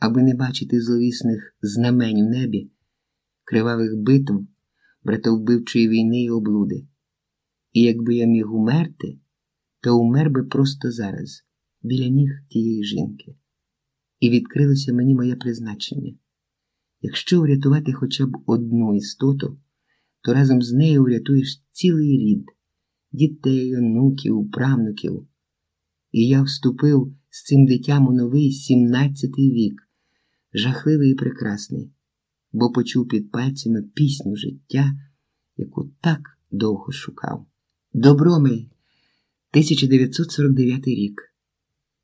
аби не бачити зловісних знамень в небі, кривавих битв, братовбивчої війни і облуди. І якби я міг умерти, то умер би просто зараз, біля ніг тієї жінки. І відкрилося мені моє призначення. Якщо врятувати хоча б одну істоту, то разом з нею врятуєш цілий рід дітей, онуків, правнуків. І я вступив з цим дитям у новий сімнадцятий вік, жахливий і прекрасний, бо почув під пальцями пісню життя, яку так довго шукав. Добромель, 1949 рік.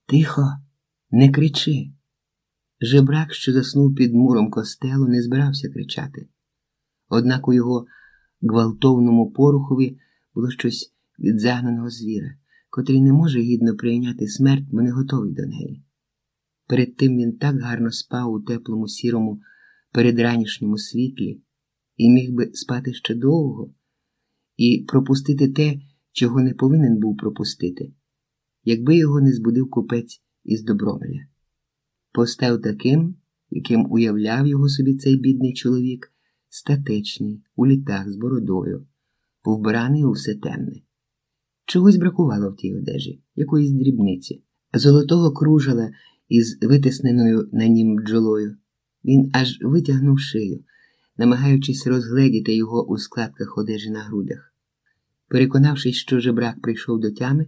Тихо, не кричи. Жебрак, що заснув під муром костелу, не збирався кричати. Однак у його гвалтовному порухові було щось від загнаного звіра, котрий не може гідно прийняти смерть, бо не готовий до неї. Перед тим він так гарно спав у теплому сірому передранішньому світлі і міг би спати ще довго і пропустити те, чого не повинен був пропустити, якби його не збудив купець із Добромеля. Постав таким, яким уявляв його собі цей бідний чоловік, статечний, у літах з бородою, вбраний у все темне. Чогось бракувало в тій одежі, якоїсь дрібниці, золотого кружала із витисненою на нім бджолою. Він аж витягнув шию, намагаючись розгледіти його у складках одежі на грудях. Переконавшись, що жебрак прийшов до тями,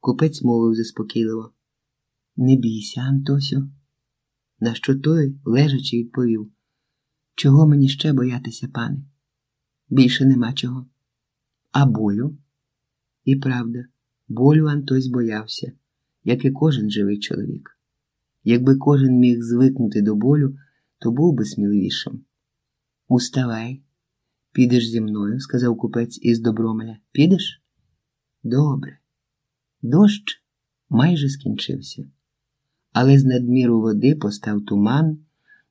купець мовив заспокійливо. Не бійся, Антосю. На що той, лежачи, відповів, чого мені ще боятися, пане? Більше нема чого. А болю? І правда, болю Антось боявся, як і кожен живий чоловік. Якби кожен міг звикнути до болю, то був би сміливішим. Уставай, підеш зі мною, сказав купець із Добромеля. Підеш? Добре. Дощ майже скінчився але з надміру води постав туман,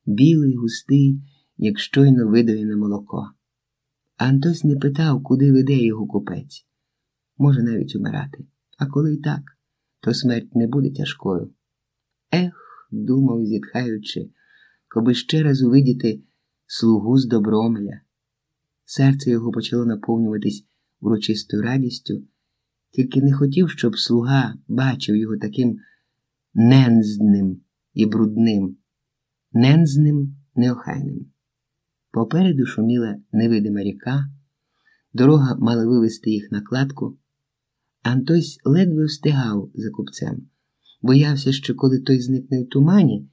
білий, густий, як щойно видоєне молоко. Антось не питав, куди веде його купець. Може навіть умирати. А коли й так, то смерть не буде тяжкою. Ех, думав, зітхаючи, коби ще раз увидіти слугу з добромеля. Серце його почало наповнюватись урочистою радістю, тільки не хотів, щоб слуга бачив його таким нензним і брудним, нензним, неохайним. Попереду шуміла невидима ріка, дорога мала вивести їх на кладку. Антось ледве встигав за купцем, боявся, що коли той зникне в тумані,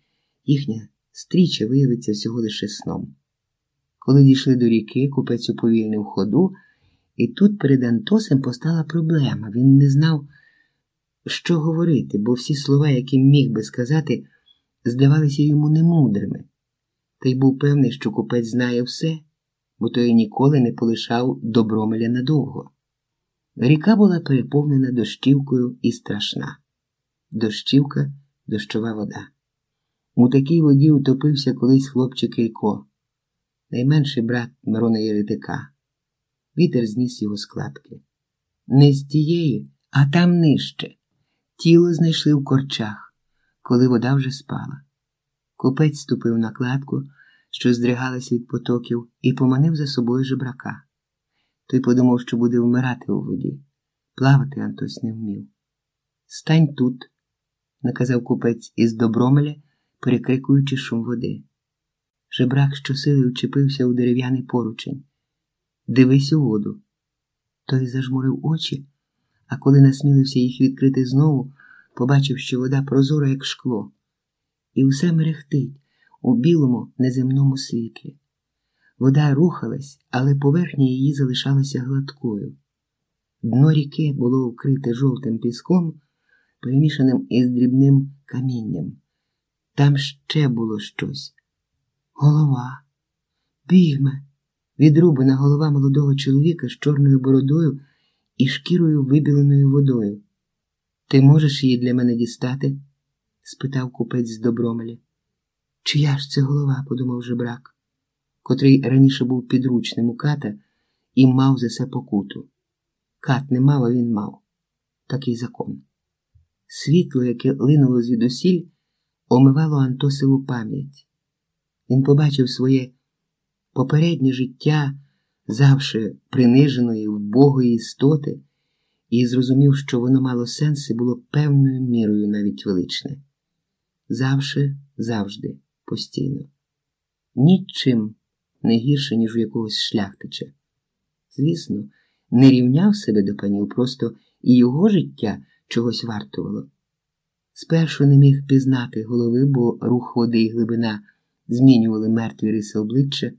їхня стріча виявиться всього лише сном. Коли дійшли до ріки, купець уповільнив ходу, і тут перед Антосом постала проблема. Він не знав що говорити, бо всі слова, які міг би сказати, здавалися йому немудрими, та й був певний, що купець знає все, бо той ніколи не полишав добромеля надовго. Ріка була переповнена дощівкою і страшна. Дощівка дощова вода. У такій воді утопився колись хлопчик Ілько, найменший брат Мирона Єретика. Вітер зніс його складки. Не з тієї, а там нижче. Тіло знайшли в корчах, коли вода вже спала. Купець ступив на кладку, що здригалася від потоків, і поманив за собою жебрака. Той подумав, що буде вмирати у воді. Плавати Антось не вмів. Стань тут, наказав купець із добромеля, перекрикуючи шум води. Жебрак щосили вчепився у дерев'яний поручень. Дивись у воду. Той зажмурив очі а коли насмілився їх відкрити знову, побачив, що вода прозора, як шкло, і усе мерехтить у білому неземному світлі. Вода рухалась, але поверхня її залишалася гладкою. Дно ріки було вкрите жовтим піском, перемішаним із дрібним камінням. Там ще було щось. Голова, бігме, відрубана голова молодого чоловіка з чорною бородою і шкірою вибіленою водою. Ти можеш її для мене дістати? спитав купець з добромеля. Чия ж це голова, подумав жебрак, котрий раніше був підручним у ката і мав за це покуту. Кат не мав, а він мав. Такий закон. Світло, яке линуло звідусіль, омивало Антосову пам'ять. Він побачив своє попереднє життя завше приниженої, вбогої істоти, і зрозумів, що воно мало сенс і було певною мірою навіть величне. Завше, завжди, постійно. Нічим не гірше, ніж у якогось шляхтича. Звісно, не рівняв себе до панів, просто і його життя чогось вартувало. Спершу не міг пізнати голови, бо рух води і глибина змінювали мертві риси обличчя.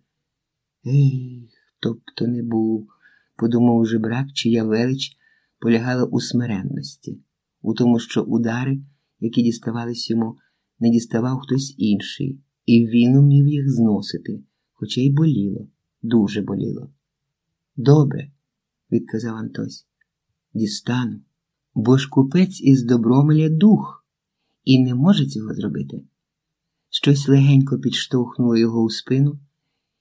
Ей, хто б то не був, подумав жебрак, чия велич полягала у смиренності, у тому, що удари, які діставались йому, не діставав хтось інший, і він умів їх зносити, хоча й боліло, дуже боліло. Добре, відказав Антось, дістану, бо ж купець із добромеля дух і не може цього зробити. Щось легенько підштовхнуло його у спину.